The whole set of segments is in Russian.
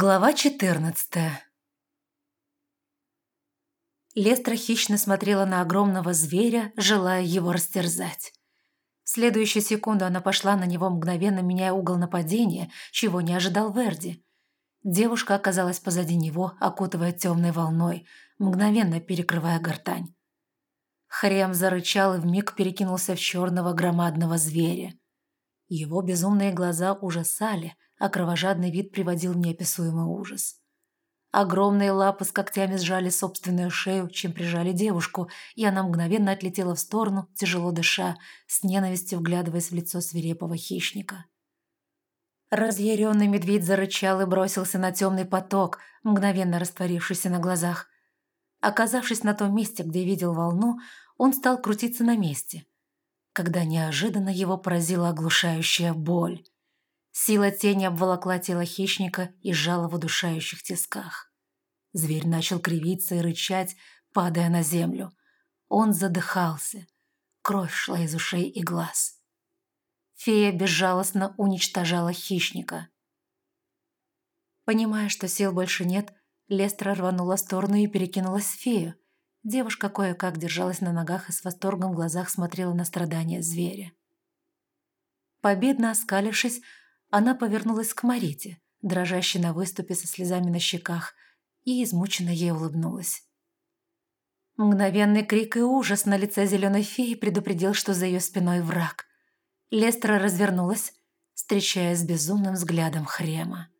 Глава 14 Лестра хищно смотрела на огромного зверя, желая его растерзать. В следующую секунду она пошла на него, мгновенно меняя угол нападения, чего не ожидал Верди. Девушка оказалась позади него, окутывая темной волной, мгновенно перекрывая гортань. Хрем зарычал и вмиг перекинулся в черного громадного зверя. Его безумные глаза ужасали – а кровожадный вид приводил в неописуемый ужас. Огромные лапы с когтями сжали собственную шею, чем прижали девушку, и она мгновенно отлетела в сторону, тяжело дыша, с ненавистью вглядываясь в лицо свирепого хищника. Разъяренный медведь зарычал и бросился на темный поток, мгновенно растворившийся на глазах. Оказавшись на том месте, где видел волну, он стал крутиться на месте, когда неожиданно его поразила оглушающая боль. Сила тени обволокла тело хищника и сжала в удушающих тисках. Зверь начал кривиться и рычать, падая на землю. Он задыхался. Кровь шла из ушей и глаз. Фея безжалостно уничтожала хищника. Понимая, что сил больше нет, Лестра рванула в сторону и перекинулась в фею. Девушка кое-как держалась на ногах и с восторгом в глазах смотрела на страдания зверя. Победно оскалившись, она повернулась к Марите, дрожащей на выступе со слезами на щеках, и измученно ей улыбнулась. Мгновенный крик и ужас на лице зеленой феи предупредил, что за ее спиной враг. Лестра развернулась, встречаясь с безумным взглядом Хрема.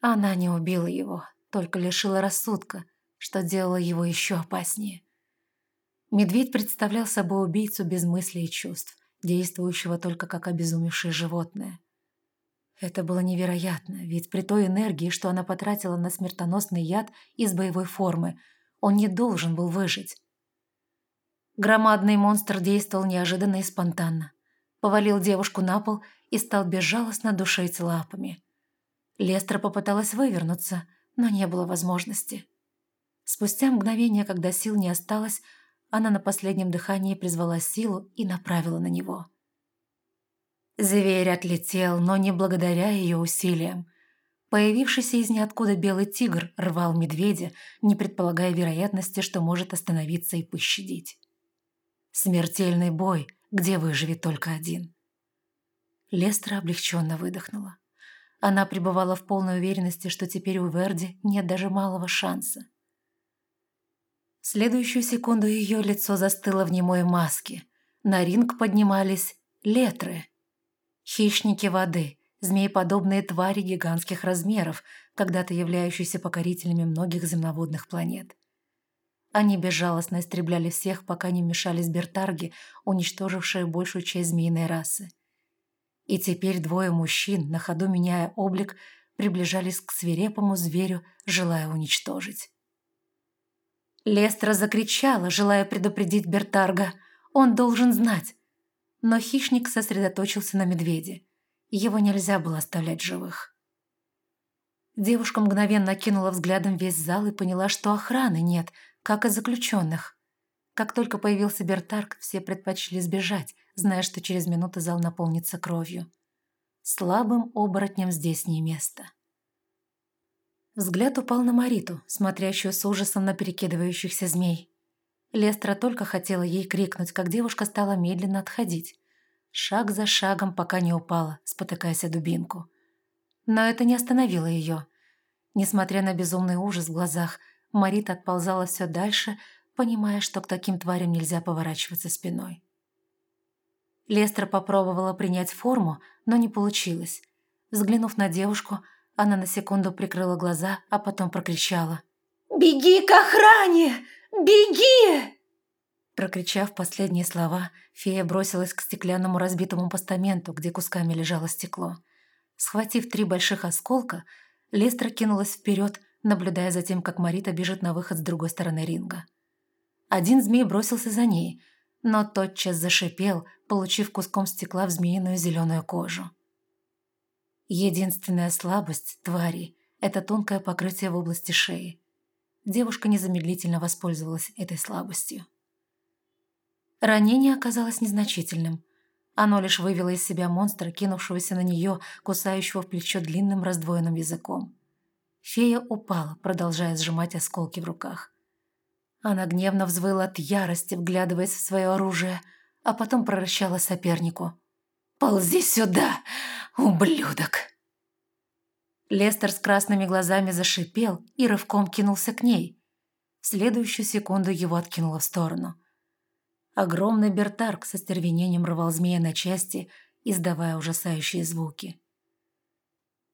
Она не убила его, только лишила рассудка, что делало его еще опаснее. Медведь представлял собой убийцу без мыслей и чувств, действующего только как обезумевшее животное. Это было невероятно, ведь при той энергии, что она потратила на смертоносный яд из боевой формы, он не должен был выжить. Громадный монстр действовал неожиданно и спонтанно. Повалил девушку на пол и стал безжалостно душить лапами. Лестра попыталась вывернуться, но не было возможности. Спустя мгновение, когда сил не осталось, она на последнем дыхании призвала силу и направила на него. Зверь отлетел, но не благодаря ее усилиям. Появившийся из ниоткуда белый тигр рвал медведя, не предполагая вероятности, что может остановиться и пощадить. Смертельный бой, где выживет только один. Лестра облегченно выдохнула. Она пребывала в полной уверенности, что теперь у Верди нет даже малого шанса. В следующую секунду ее лицо застыло в немой маске. На ринг поднимались летры – Хищники воды, змееподобные твари гигантских размеров, когда-то являющиеся покорителями многих земноводных планет. Они безжалостно истребляли всех, пока не вмешались бертарги, уничтожившие большую часть змеиной расы. И теперь двое мужчин, на ходу меняя облик, приближались к свирепому зверю, желая уничтожить. Лестра закричала, желая предупредить Бертарга. Он должен знать, но хищник сосредоточился на медведе. Его нельзя было оставлять живых. Девушка мгновенно кинула взглядом весь зал и поняла, что охраны нет, как и заключенных. Как только появился Бертарк, все предпочли сбежать, зная, что через минуту зал наполнится кровью. Слабым оборотням здесь не место. Взгляд упал на Мариту, смотрящую с ужасом на перекидывающихся змей. Лестра только хотела ей крикнуть, как девушка стала медленно отходить. Шаг за шагом, пока не упала, спотыкаясь о дубинку. Но это не остановило ее. Несмотря на безумный ужас в глазах, Марита отползала все дальше, понимая, что к таким тварям нельзя поворачиваться спиной. Лестра попробовала принять форму, но не получилось. Взглянув на девушку, она на секунду прикрыла глаза, а потом прокричала. «Беги к охране! Беги!» Прокричав последние слова, фея бросилась к стеклянному разбитому постаменту, где кусками лежало стекло. Схватив три больших осколка, Лестра кинулась вперед, наблюдая за тем, как Марита бежит на выход с другой стороны ринга. Один змей бросился за ней, но тотчас зашипел, получив куском стекла в змеиную зеленую кожу. Единственная слабость твари – это тонкое покрытие в области шеи. Девушка незамедлительно воспользовалась этой слабостью. Ранение оказалось незначительным. Оно лишь вывело из себя монстра, кинувшегося на нее, кусающего в плечо длинным раздвоенным языком. Фея упала, продолжая сжимать осколки в руках. Она гневно взвыла от ярости, вглядываясь в свое оружие, а потом прорычала сопернику. «Ползи сюда, ублюдок!» Лестер с красными глазами зашипел и рывком кинулся к ней. В следующую секунду его откинуло в сторону. Огромный бертарк со стервенением рвал змея на части, издавая ужасающие звуки.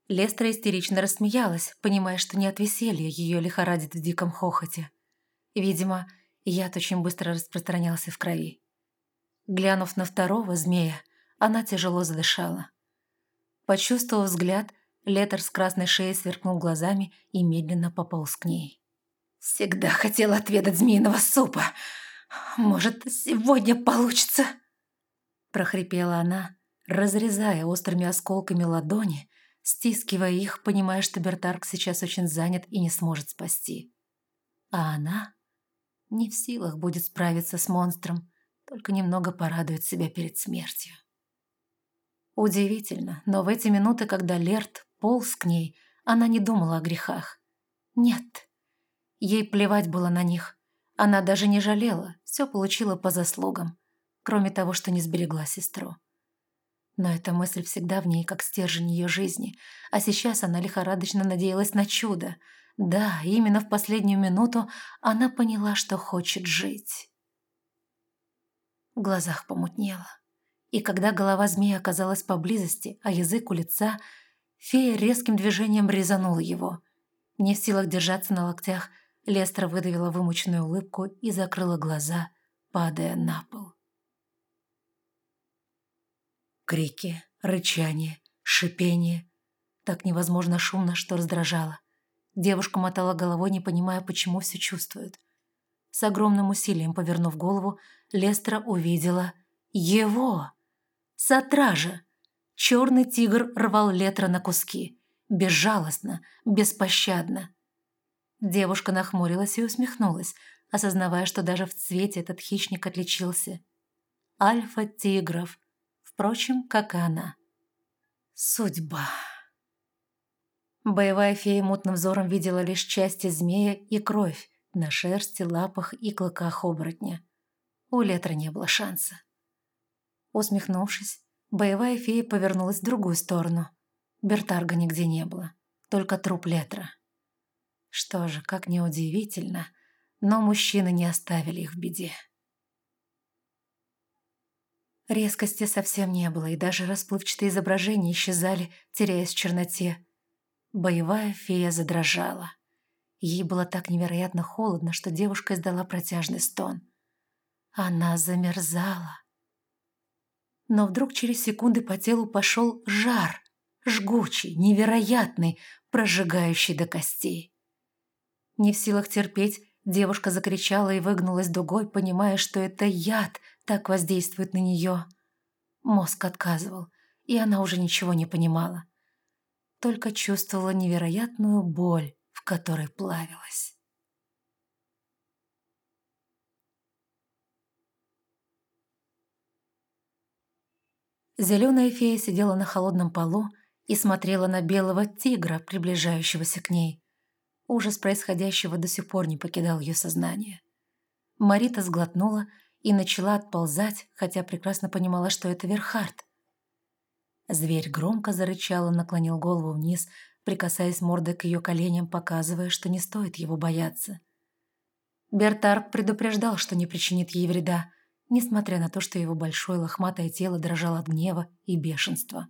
Лестра истерично рассмеялась, понимая, что не от веселья ее лихорадит в диком хохоте. Видимо, яд очень быстро распространялся в крови. Глянув на второго змея, она тяжело задышала. Почувствовав взгляд, Летер с красной шеей сверкнул глазами и медленно пополз к ней. «Всегда хотела отведать змеиного супа. Может, сегодня получится?» прохрипела она, разрезая острыми осколками ладони, стискивая их, понимая, что Бертарк сейчас очень занят и не сможет спасти. А она не в силах будет справиться с монстром, только немного порадует себя перед смертью. Удивительно, но в эти минуты, когда Лерт полз к ней, она не думала о грехах. Нет, ей плевать было на них. Она даже не жалела, все получила по заслугам, кроме того, что не сберегла сестру. Но эта мысль всегда в ней, как стержень ее жизни, а сейчас она лихорадочно надеялась на чудо. Да, именно в последнюю минуту она поняла, что хочет жить. В глазах помутнело. И когда голова змеи оказалась поблизости, а язык у лица, фея резким движением резанула его. Не в силах держаться на локтях, Лестра выдавила вымученную улыбку и закрыла глаза, падая на пол. Крики, рычание, шипение. Так невозможно шумно, что раздражало. Девушка мотала головой, не понимая, почему все чувствует. С огромным усилием повернув голову, Лестра увидела его. Сатража. Черный тигр рвал Летра на куски. Безжалостно, беспощадно. Девушка нахмурилась и усмехнулась, осознавая, что даже в цвете этот хищник отличился. Альфа-тигров – впрочем, как и она. Судьба. Боевая фея мутным взором видела лишь части змея и кровь на шерсти, лапах и клыках оборотня. У Летра не было шанса. Усмехнувшись, боевая фея повернулась в другую сторону. Бертарга нигде не было, только труп Летра. Что же, как неудивительно, но мужчины не оставили их в беде. Резкости совсем не было, и даже расплывчатые изображения исчезали, теряясь в черноте. Боевая фея задрожала. Ей было так невероятно холодно, что девушка издала протяжный стон. Она замерзала. Но вдруг через секунды по телу пошел жар, жгучий, невероятный, прожигающий до костей. Не в силах терпеть, девушка закричала и выгнулась дугой, понимая, что это яд, так воздействует на нее. Мозг отказывал, и она уже ничего не понимала. Только чувствовала невероятную боль, в которой плавилась. Зеленая фея сидела на холодном полу и смотрела на белого тигра, приближающегося к ней. Ужас происходящего до сих пор не покидал ее сознание. Марита сглотнула и начала отползать, хотя прекрасно понимала, что это Верхард. Зверь громко зарычал и наклонил голову вниз, прикасаясь мордой к ее коленям, показывая, что не стоит его бояться. Бертарк предупреждал, что не причинит ей вреда, несмотря на то, что его большое лохматое тело дрожало от гнева и бешенства.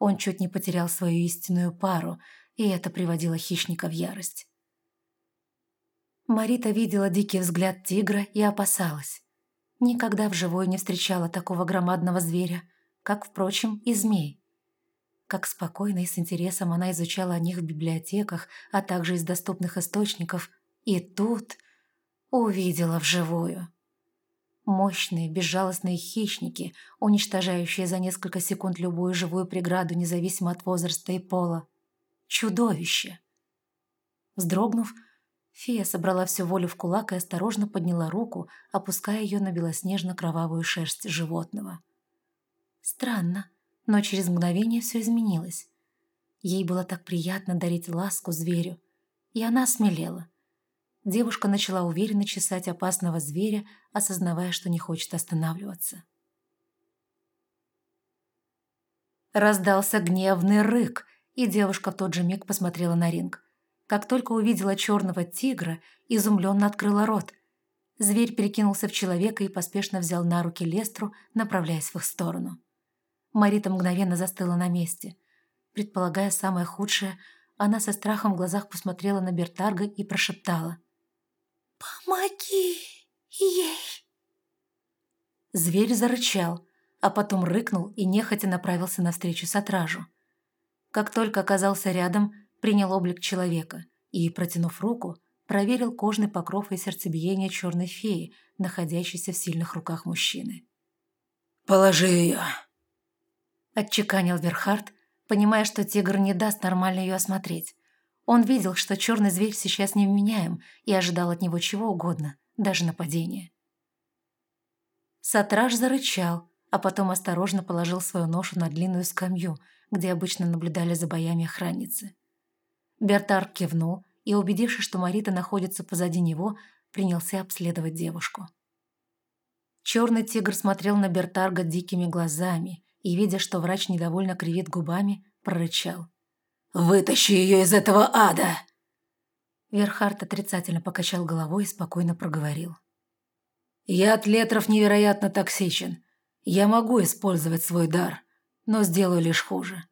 Он чуть не потерял свою истинную пару, и это приводило хищника в ярость. Марита видела дикий взгляд тигра и опасалась. Никогда вживую не встречала такого громадного зверя, как, впрочем, и змей. Как спокойно и с интересом она изучала о них в библиотеках, а также из доступных источников, и тут увидела вживую. Мощные, безжалостные хищники, уничтожающие за несколько секунд любую живую преграду, независимо от возраста и пола. Чудовище! Вздрогнув, Фея собрала всю волю в кулак и осторожно подняла руку, опуская ее на белоснежно-кровавую шерсть животного. Странно, но через мгновение все изменилось. Ей было так приятно дарить ласку зверю, и она смелела. Девушка начала уверенно чесать опасного зверя, осознавая, что не хочет останавливаться. Раздался гневный рык, и девушка в тот же миг посмотрела на ринг. Как только увидела черного тигра, изумленно открыла рот. Зверь перекинулся в человека и поспешно взял на руки Лестру, направляясь в их сторону. Марита мгновенно застыла на месте. Предполагая самое худшее, она со страхом в глазах посмотрела на Бертарга и прошептала. «Помоги ей!» Зверь зарычал, а потом рыкнул и нехотя направился навстречу Сатражу. Как только оказался рядом, принял облик человека и, протянув руку, проверил кожный покров и сердцебиение черной феи, находящейся в сильных руках мужчины. «Положи ее!» Отчеканил Верхард, понимая, что тигр не даст нормально ее осмотреть. Он видел, что черный зверь сейчас невменяем и ожидал от него чего угодно, даже нападения. Сатраж зарычал, а потом осторожно положил свою ношу на длинную скамью, где обычно наблюдали за боями охранницы. Бертар кивнул и, убедившись, что Марита находится позади него, принялся обследовать девушку. Черный тигр смотрел на Бертарга дикими глазами и, видя, что врач недовольно кривит губами, прорычал. «Вытащи ее из этого ада!» Верхард отрицательно покачал головой и спокойно проговорил. «Яд летров невероятно токсичен. Я могу использовать свой дар, но сделаю лишь хуже.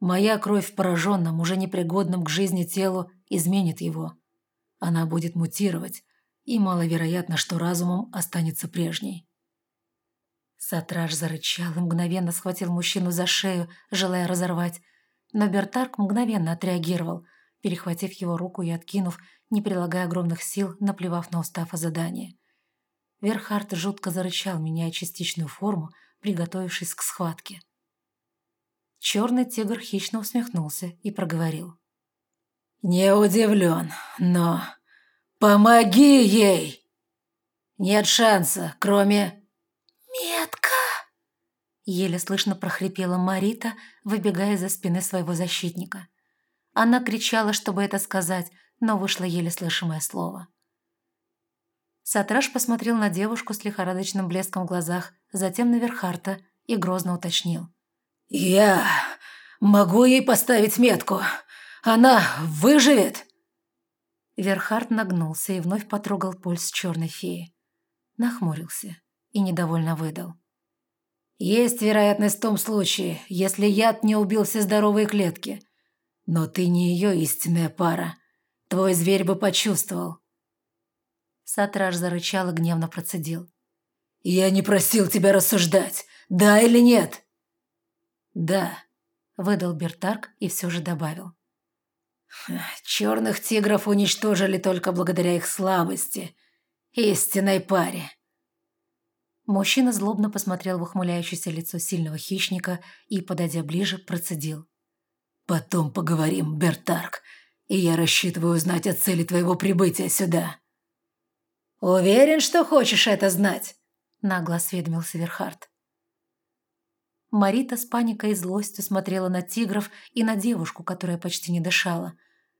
Моя кровь в пораженном, уже непригодном к жизни телу изменит его. Она будет мутировать, и маловероятно, что разумом останется прежней. Сатраж зарычал и мгновенно схватил мужчину за шею, желая разорвать. Но Бертарк мгновенно отреагировал, перехватив его руку и откинув, не прилагая огромных сил, наплевав на устав о задании. Верхард жутко зарычал, меняя частичную форму, приготовившись к схватке. Черный тигр хищно усмехнулся и проговорил. «Не удивлен, но помоги ей! Нет шанса, кроме «Метка!» Еле слышно прохрипела Марита, выбегая за спины своего защитника. Она кричала, чтобы это сказать, но вышло еле слышимое слово. Сатраш посмотрел на девушку с лихорадочным блеском в глазах, затем на Верхарта и грозно уточнил. «Я могу ей поставить метку? Она выживет?» Верхард нагнулся и вновь потрогал пульс черной феи. Нахмурился и недовольно выдал. «Есть вероятность в том случае, если яд не убил все здоровые клетки. Но ты не ее истинная пара. Твой зверь бы почувствовал». Сатраж зарычал и гневно процедил. «Я не просил тебя рассуждать, да или нет?» «Да», — выдал Бертарк и все же добавил. «Черных тигров уничтожили только благодаря их слабости, истинной паре». Мужчина злобно посмотрел в ухмыляющееся лицо сильного хищника и, подойдя ближе, процедил. «Потом поговорим, Бертарк, и я рассчитываю узнать о цели твоего прибытия сюда». «Уверен, что хочешь это знать?» – нагло осведомился Верхард. Марита с паникой и злостью смотрела на тигров и на девушку, которая почти не дышала.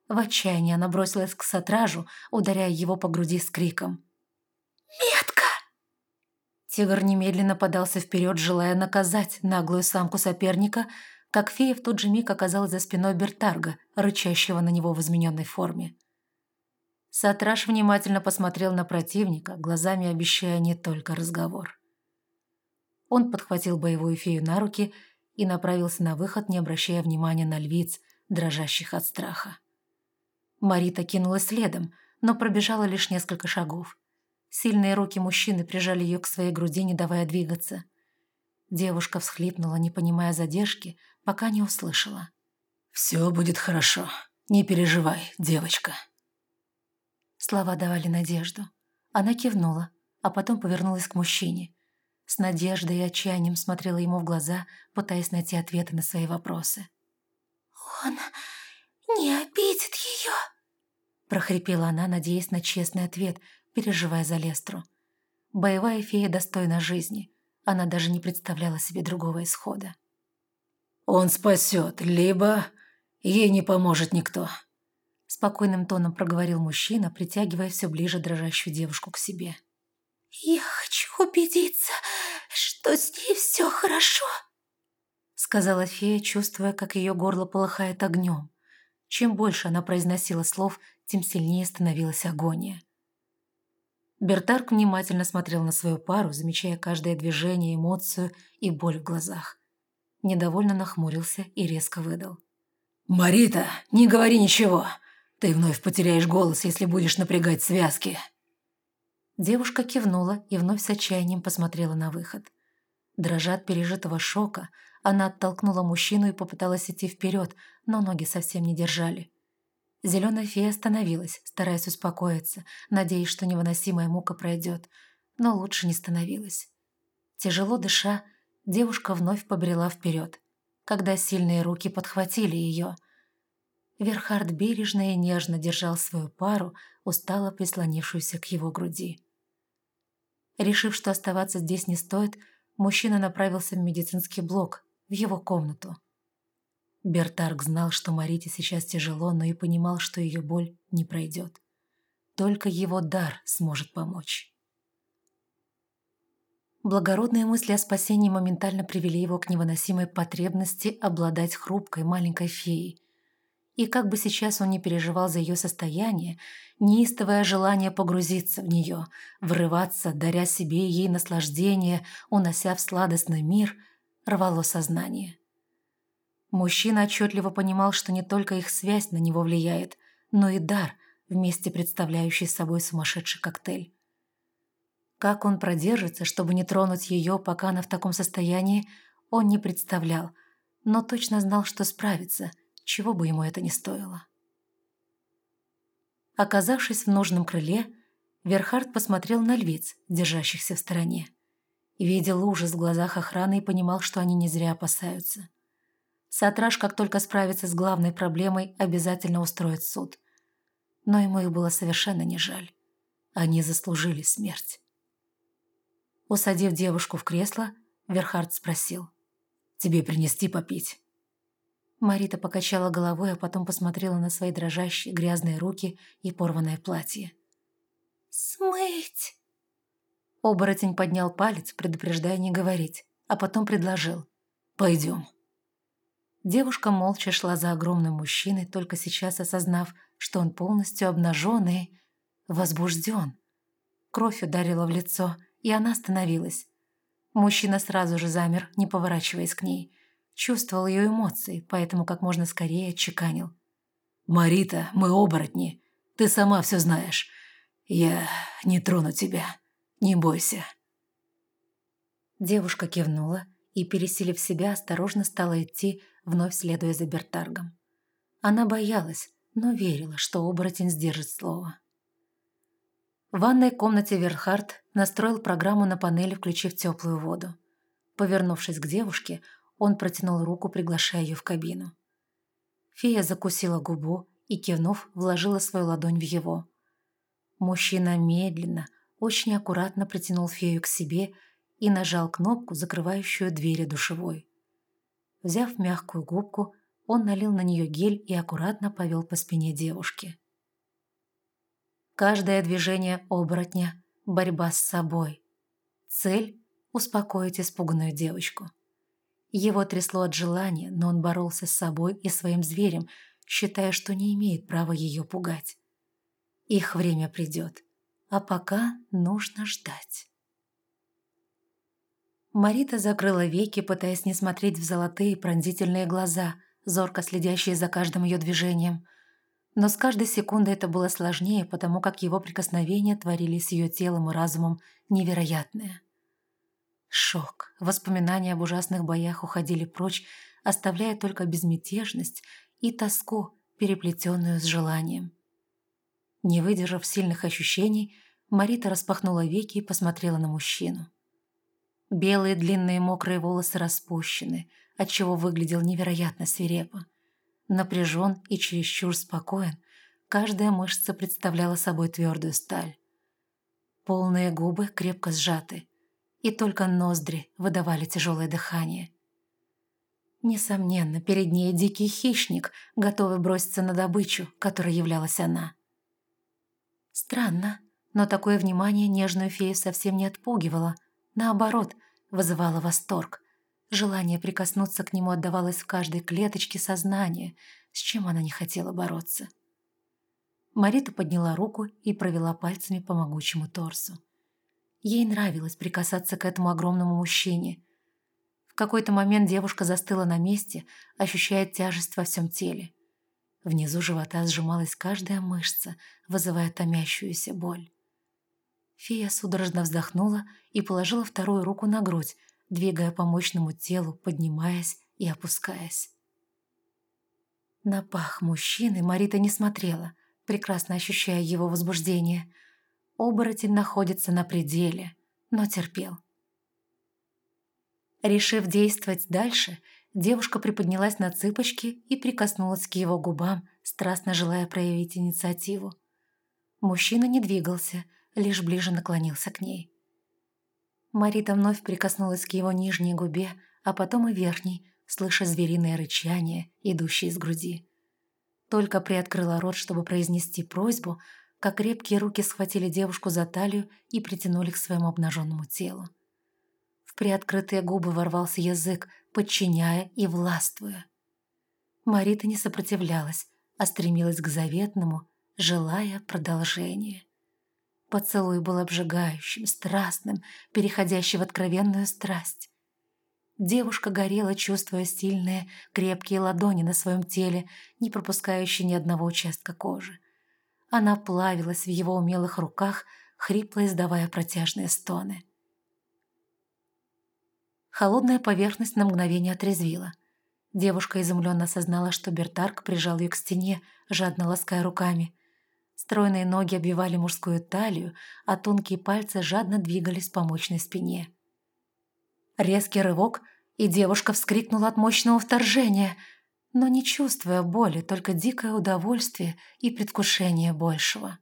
В отчаянии она бросилась к сатражу, ударяя его по груди с криком. «Метка!» Тигр немедленно подался вперед, желая наказать наглую самку соперника, как фея в тот же миг оказалась за спиной Бертарга, рычащего на него в измененной форме. Сатраш внимательно посмотрел на противника, глазами обещая не только разговор. Он подхватил боевую фею на руки и направился на выход, не обращая внимания на львиц, дрожащих от страха. Марита кинулась следом, но пробежала лишь несколько шагов. Сильные руки мужчины прижали ее к своей груди, не давая двигаться. Девушка всхлипнула, не понимая задержки, пока не услышала. «Все будет хорошо. Не переживай, девочка». Слова давали надежду. Она кивнула, а потом повернулась к мужчине. С надеждой и отчаянием смотрела ему в глаза, пытаясь найти ответы на свои вопросы. «Он не обидит ее?» прохрипела она, надеясь на честный ответ, переживая за Лестру. Боевая фея достойна жизни. Она даже не представляла себе другого исхода. «Он спасет, либо Ей не поможет никто», – спокойным тоном проговорил мужчина, притягивая все ближе дрожащую девушку к себе. «Я хочу убедиться, что с ней все хорошо», – сказала фея, чувствуя, как ее горло полыхает огнем. Чем больше она произносила слов, тем сильнее становилась агония. Бертарк внимательно смотрел на свою пару, замечая каждое движение, эмоцию и боль в глазах. Недовольно нахмурился и резко выдал. «Марита, не говори ничего. Ты вновь потеряешь голос, если будешь напрягать связки». Девушка кивнула и вновь с отчаянием посмотрела на выход. Дрожа от пережитого шока, она оттолкнула мужчину и попыталась идти вперед, но ноги совсем не держали. Зеленая фея остановилась, стараясь успокоиться, надеясь, что невыносимая мука пройдет, но лучше не становилась. Тяжело дыша, девушка вновь побрела вперед, когда сильные руки подхватили ее. Верхард бережно и нежно держал свою пару, устало прислонившуюся к его груди. Решив, что оставаться здесь не стоит, мужчина направился в медицинский блок, в его комнату. Бертарк знал, что Марите сейчас тяжело, но и понимал, что ее боль не пройдет. Только его дар сможет помочь. Благородные мысли о спасении моментально привели его к невыносимой потребности обладать хрупкой маленькой феей, и как бы сейчас он не переживал за ее состояние, неистовое желание погрузиться в нее, врываться, даря себе и ей наслаждение, унося в сладостный мир, рвало сознание. Мужчина отчетливо понимал, что не только их связь на него влияет, но и дар, вместе представляющий собой сумасшедший коктейль. Как он продержится, чтобы не тронуть ее, пока она в таком состоянии, он не представлял, но точно знал, что справится – чего бы ему это ни стоило. Оказавшись в нужном крыле, Верхард посмотрел на львиц, держащихся в стороне. Видел ужас в глазах охраны и понимал, что они не зря опасаются. Сатраж, как только справится с главной проблемой, обязательно устроит суд. Но ему их было совершенно не жаль. Они заслужили смерть. Усадив девушку в кресло, Верхард спросил. «Тебе принести попить?» Марита покачала головой, а потом посмотрела на свои дрожащие грязные руки и порванное платье. «Смыть!» Оборотень поднял палец, предупреждая не говорить, а потом предложил. «Пойдем». Девушка молча шла за огромным мужчиной, только сейчас осознав, что он полностью обнажен и возбужден. Кровь ударила в лицо, и она остановилась. Мужчина сразу же замер, не поворачиваясь к ней – чувствовал ее эмоции, поэтому как можно скорее отчеканил. «Марита, мы оборотни. Ты сама все знаешь. Я не трону тебя. Не бойся». Девушка кивнула и, пересилив себя, осторожно стала идти, вновь следуя за Бертаргом. Она боялась, но верила, что оборотень сдержит слово. В ванной комнате Верхард настроил программу на панели, включив теплую воду. Повернувшись к девушке, он протянул руку, приглашая ее в кабину. Фея закусила губу и, кивнув, вложила свою ладонь в его. Мужчина медленно, очень аккуратно притянул фею к себе и нажал кнопку, закрывающую двери душевой. Взяв мягкую губку, он налил на нее гель и аккуратно повел по спине девушки. Каждое движение оборотня – борьба с собой. Цель – успокоить испуганную девочку. Его трясло от желания, но он боролся с собой и своим зверем, считая, что не имеет права ее пугать. Их время придет, а пока нужно ждать. Марита закрыла веки, пытаясь не смотреть в золотые пронзительные глаза, зорко следящие за каждым ее движением. Но с каждой секундой это было сложнее, потому как его прикосновения творили с ее телом и разумом невероятное. Шок, воспоминания об ужасных боях уходили прочь, оставляя только безмятежность и тоску, переплетенную с желанием. Не выдержав сильных ощущений, Марита распахнула веки и посмотрела на мужчину. Белые длинные мокрые волосы распущены, отчего выглядел невероятно свирепо. Напряжен и чересчур спокоен, каждая мышца представляла собой твердую сталь. Полные губы крепко сжаты, и только ноздри выдавали тяжелое дыхание. Несомненно, перед ней дикий хищник, готовый броситься на добычу, которой являлась она. Странно, но такое внимание нежную фею совсем не отпугивало, наоборот, вызывало восторг. Желание прикоснуться к нему отдавалось в каждой клеточке сознания, с чем она не хотела бороться. Марита подняла руку и провела пальцами по могучему торсу. Ей нравилось прикасаться к этому огромному мужчине. В какой-то момент девушка застыла на месте, ощущая тяжесть во всем теле. Внизу живота сжималась каждая мышца, вызывая томящуюся боль. Фея судорожно вздохнула и положила вторую руку на грудь, двигая по мощному телу, поднимаясь и опускаясь. На пах мужчины Марита не смотрела, прекрасно ощущая его возбуждение. Оборотень находится на пределе, но терпел. Решив действовать дальше, девушка приподнялась на цыпочки и прикоснулась к его губам, страстно желая проявить инициативу. Мужчина не двигался, лишь ближе наклонился к ней. Марита вновь прикоснулась к его нижней губе, а потом и верхней, слыша звериное рычание, идущее из груди. Только приоткрыла рот, чтобы произнести просьбу, как крепкие руки схватили девушку за талию и притянули к своему обнаженному телу. В приоткрытые губы ворвался язык, подчиняя и властвуя. Марита не сопротивлялась, а стремилась к заветному, желая продолжения. Поцелуй был обжигающим, страстным, переходящим в откровенную страсть. Девушка горела, чувствуя сильные, крепкие ладони на своем теле, не пропускающие ни одного участка кожи. Она плавилась в его умелых руках, хрипло издавая протяжные стоны. Холодная поверхность на мгновение отрезвила. Девушка изумленно осознала, что Бертарк прижал ее к стене, жадно лаская руками. Стройные ноги обвивали мужскую талию, а тонкие пальцы жадно двигались по мощной спине. Резкий рывок, и девушка вскрикнула от мощного вторжения, но не чувствуя боли, только дикое удовольствие и предвкушение большего.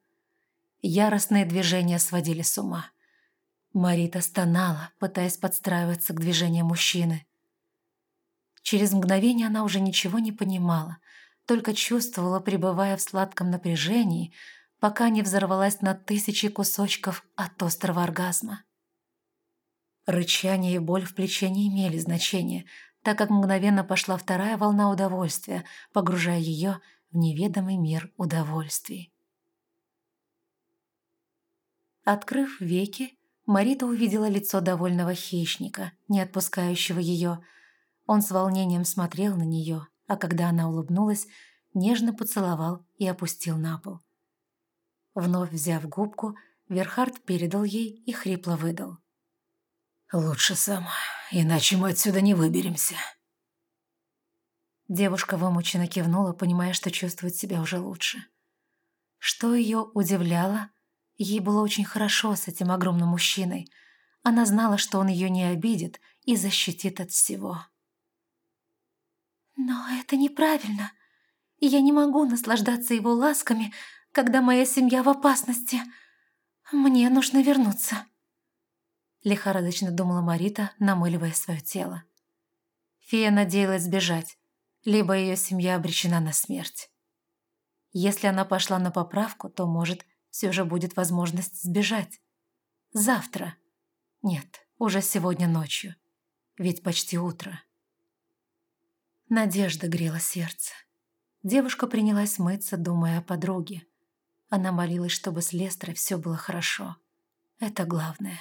Яростные движения сводили с ума. Марита стонала, пытаясь подстраиваться к движениям мужчины. Через мгновение она уже ничего не понимала – только чувствовала, пребывая в сладком напряжении, пока не взорвалась на тысячи кусочков от острого оргазма. Рычание и боль в плече не имели значения, так как мгновенно пошла вторая волна удовольствия, погружая ее в неведомый мир удовольствий. Открыв веки, Марита увидела лицо довольного хищника, не отпускающего ее. Он с волнением смотрел на нее, а когда она улыбнулась, нежно поцеловал и опустил на пол. Вновь взяв губку, Верхард передал ей и хрипло выдал. «Лучше сама, иначе мы отсюда не выберемся». Девушка вымученно кивнула, понимая, что чувствует себя уже лучше. Что ее удивляло, ей было очень хорошо с этим огромным мужчиной. Она знала, что он ее не обидит и защитит от всего. «Но это неправильно. Я не могу наслаждаться его ласками, когда моя семья в опасности. Мне нужно вернуться». Лихорадочно думала Марита, намыливая свое тело. Фея надеялась сбежать, либо ее семья обречена на смерть. Если она пошла на поправку, то, может, все же будет возможность сбежать. Завтра. Нет, уже сегодня ночью. Ведь почти утро. Надежда грела сердце. Девушка принялась мыться, думая о подруге. Она молилась, чтобы с Лестрой все было хорошо. Это главное.